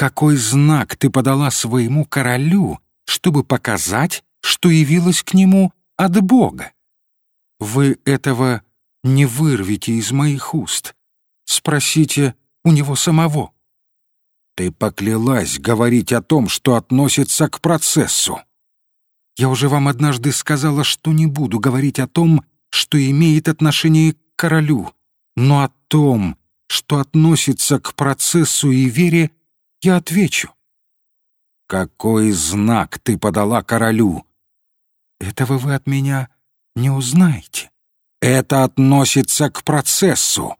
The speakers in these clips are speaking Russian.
какой знак ты подала своему королю, чтобы показать, что явилась к нему от Бога? Вы этого не вырвете из моих уст. Спросите у него самого. Ты поклялась говорить о том, что относится к процессу. Я уже вам однажды сказала, что не буду говорить о том, что имеет отношение к королю, но о том, что относится к процессу и вере, я отвечу. Какой знак ты подала королю? Этого вы от меня не узнаете. Это относится к процессу.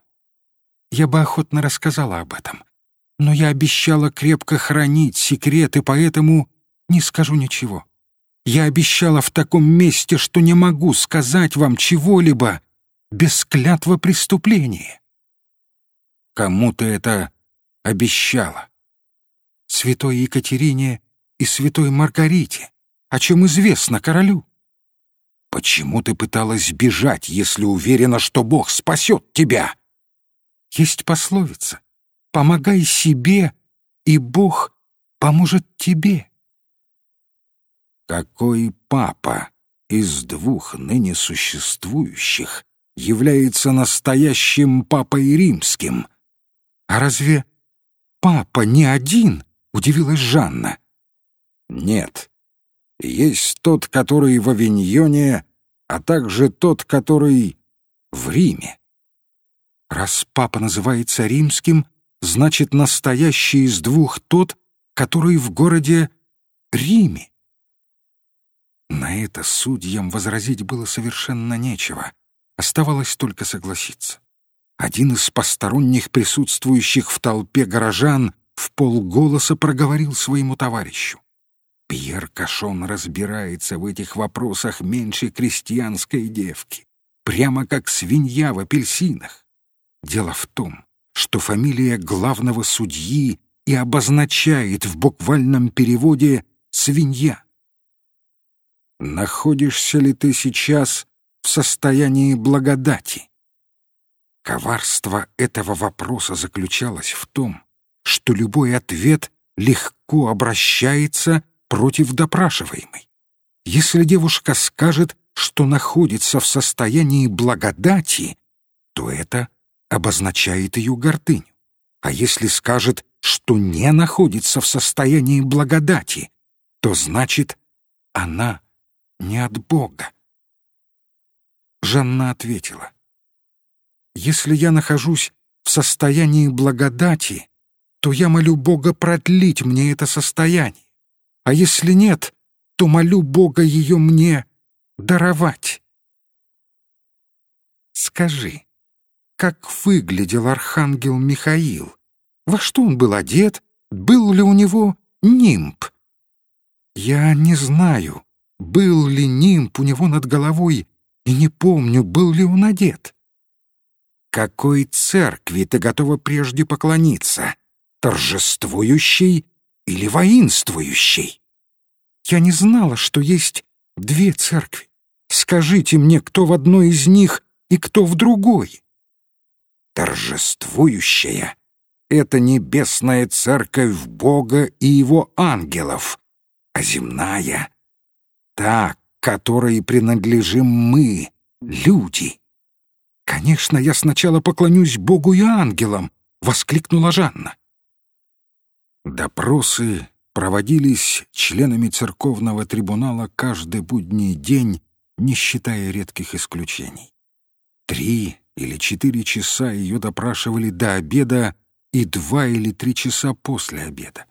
Я бы охотно рассказала об этом, но я обещала крепко хранить секрет, и поэтому не скажу ничего. Я обещала в таком месте, что не могу сказать вам чего-либо без клятва преступления. Кому ты это обещала? Святой Екатерине и святой Маргарите, о чем известно королю. Почему ты пыталась бежать, если уверена, что Бог спасет тебя? Есть пословица «Помогай себе, и Бог поможет тебе». Какой папа из двух ныне существующих является настоящим папой римским? А разве папа не один? Удивилась Жанна. Нет. Есть тот, который в Авиньоне, а также тот, который в Риме. Раз папа называется римским, значит, настоящий из двух тот, который в городе Риме. На это судьям возразить было совершенно нечего. Оставалось только согласиться. Один из посторонних присутствующих в толпе горожан полголоса проговорил своему товарищу. Пьер Кашон разбирается в этих вопросах меньше крестьянской девки, прямо как свинья в апельсинах. Дело в том, что фамилия главного судьи и обозначает в буквальном переводе «свинья». Находишься ли ты сейчас в состоянии благодати? Коварство этого вопроса заключалось в том, что любой ответ легко обращается против допрашиваемой. Если девушка скажет, что находится в состоянии благодати, то это обозначает ее гордыню. А если скажет, что не находится в состоянии благодати, то значит, она не от Бога. Жанна ответила, «Если я нахожусь в состоянии благодати, то я молю Бога продлить мне это состояние, а если нет, то молю Бога ее мне даровать». «Скажи, как выглядел архангел Михаил? Во что он был одет? Был ли у него нимб?» «Я не знаю», был ли нимб у него над головой, и не помню, был ли он одет. Какой церкви ты готова прежде поклониться? Торжествующей или воинствующей? Я не знала, что есть две церкви. Скажите мне, кто в одной из них и кто в другой. Торжествующая — это небесная церковь Бога и его ангелов, а земная та, которой принадлежим мы, люди. «Конечно, я сначала поклонюсь Богу и ангелам!» — воскликнула Жанна. Допросы проводились членами церковного трибунала каждый будний день, не считая редких исключений. Три или четыре часа ее допрашивали до обеда и два или три часа после обеда.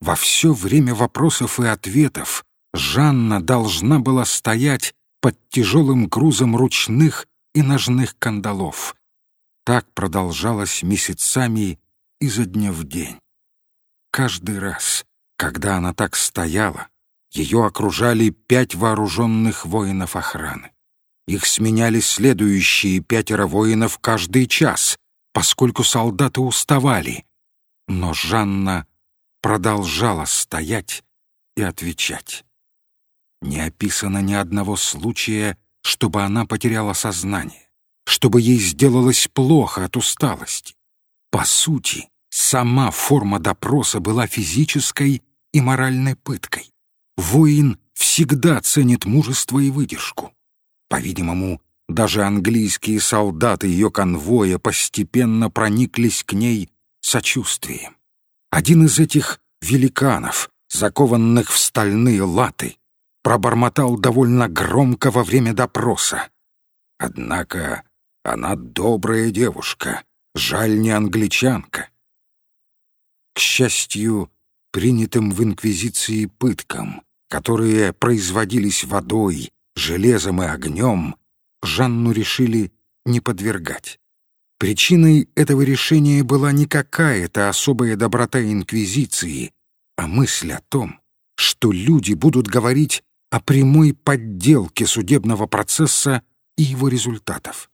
Во все время вопросов и ответов Жанна должна была стоять под тяжелым грузом ручных и ножных кандалов. Так продолжалось месяцами изо дня в день. Каждый раз, когда она так стояла, ее окружали пять вооруженных воинов охраны. Их сменяли следующие пятеро воинов каждый час, поскольку солдаты уставали. Но Жанна продолжала стоять и отвечать. Не описано ни одного случая, чтобы она потеряла сознание, чтобы ей сделалось плохо от усталости. По сути, сама форма допроса была физической и моральной пыткой. Воин всегда ценит мужество и выдержку. По-видимому, даже английские солдаты ее конвоя постепенно прониклись к ней сочувствием. Один из этих великанов, закованных в стальные латы, пробормотал довольно громко во время допроса. Однако она добрая девушка, жаль не англичанка. К счастью, принятым в Инквизиции пыткам, которые производились водой, железом и огнем, Жанну решили не подвергать. Причиной этого решения была не какая-то особая доброта Инквизиции, а мысль о том, что люди будут говорить о прямой подделке судебного процесса и его результатов.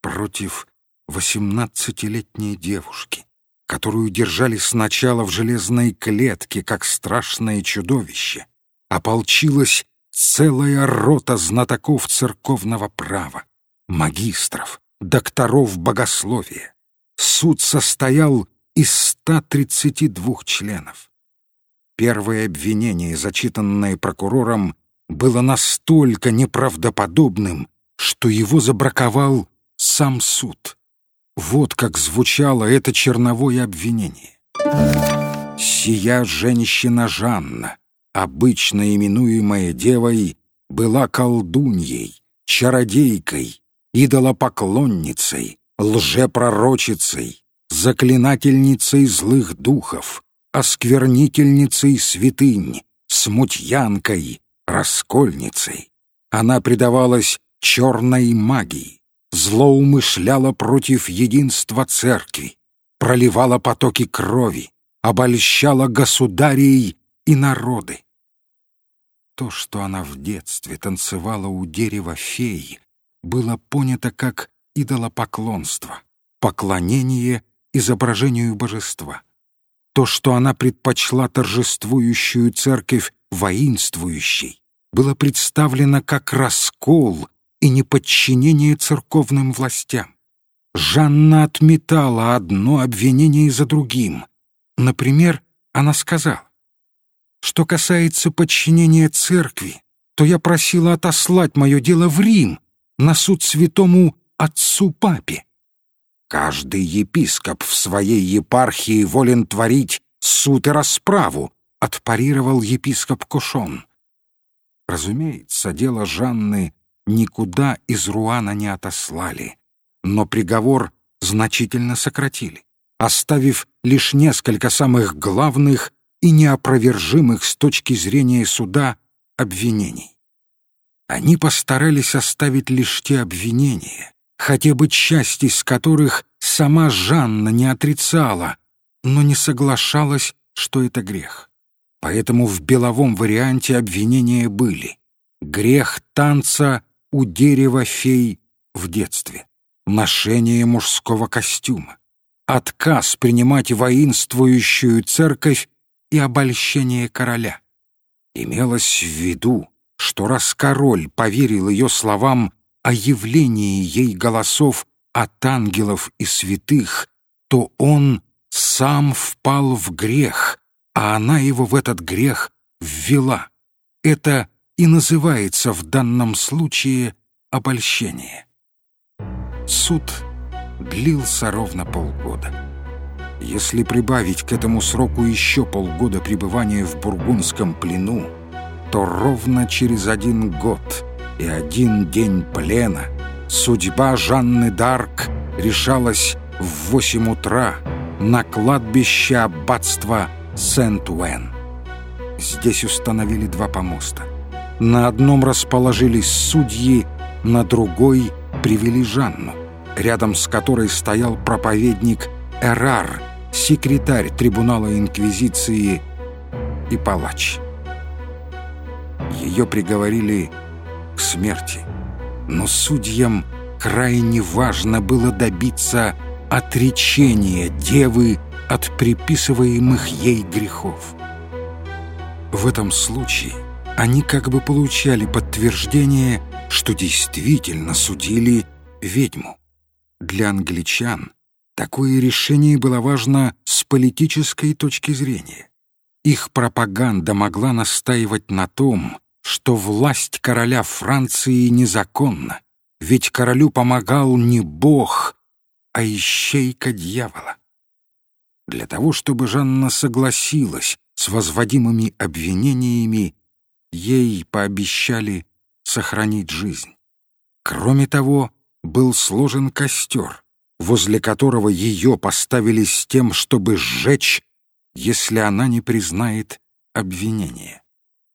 Против восемнадцатилетней девушки, которую держали сначала в железной клетке, как страшное чудовище, ополчилась целая рота знатоков церковного права, магистров, докторов богословия. Суд состоял из 132 членов. Первое обвинение, зачитанное прокурором, было настолько неправдоподобным, что его забраковал сам суд. Вот как звучало это черновое обвинение. «Сия женщина Жанна, обычно именуемая девой, была колдуньей, чародейкой, идолопоклонницей, лжепророчицей, заклинательницей злых духов, осквернительницей святынь, смутьянкой, раскольницей. Она предавалась черной магии, злоумышляла против единства церкви, проливала потоки крови, обольщала государей и народы. То, что она в детстве танцевала у дерева феи, было понято как идолопоклонство, поклонение изображению божества. То, что она предпочла торжествующую церковь воинствующей, было представлено как раскол и неподчинение церковным властям. Жанна отметала одно обвинение за другим. Например, она сказала, что касается подчинения церкви, то я просила отослать мое дело в Рим, на суд святому отцу-папе. Каждый епископ в своей епархии волен творить суд и расправу, отпарировал епископ Кушон. Разумеется, дело Жанны никуда из Руана не отослали, но приговор значительно сократили, оставив лишь несколько самых главных и неопровержимых с точки зрения суда обвинений. Они постарались оставить лишь те обвинения, хотя бы часть из которых сама Жанна не отрицала, но не соглашалась, что это грех. Поэтому в беловом варианте обвинения были грех танца у дерева фей в детстве, ношение мужского костюма, отказ принимать воинствующую церковь и обольщение короля. Имелось в виду, что раз король поверил ее словам о явлении ей голосов от ангелов и святых, то он сам впал в грех, а она его в этот грех ввела. Это и называется в данном случае обольщение. Суд длился ровно полгода. Если прибавить к этому сроку еще полгода пребывания в бургундском плену, то ровно через один год и один день плена судьба Жанны Д'Арк решалась в восемь утра на кладбище аббатства Сент-Уэн. Здесь установили два помоста. На одном расположились судьи, на другой привели Жанну, рядом с которой стоял проповедник Эрар, секретарь трибунала Инквизиции и палач. Ее приговорили к смерти, но судьям крайне важно было добиться отречения девы от приписываемых ей грехов. В этом случае они как бы получали подтверждение, что действительно судили ведьму. Для англичан Такое решение было важно с политической точки зрения. Их пропаганда могла настаивать на том, что власть короля Франции незаконна, ведь королю помогал не бог, а ищейка дьявола. Для того, чтобы Жанна согласилась с возводимыми обвинениями, ей пообещали сохранить жизнь. Кроме того, был сложен костер, возле которого ее поставили с тем, чтобы сжечь, если она не признает обвинения.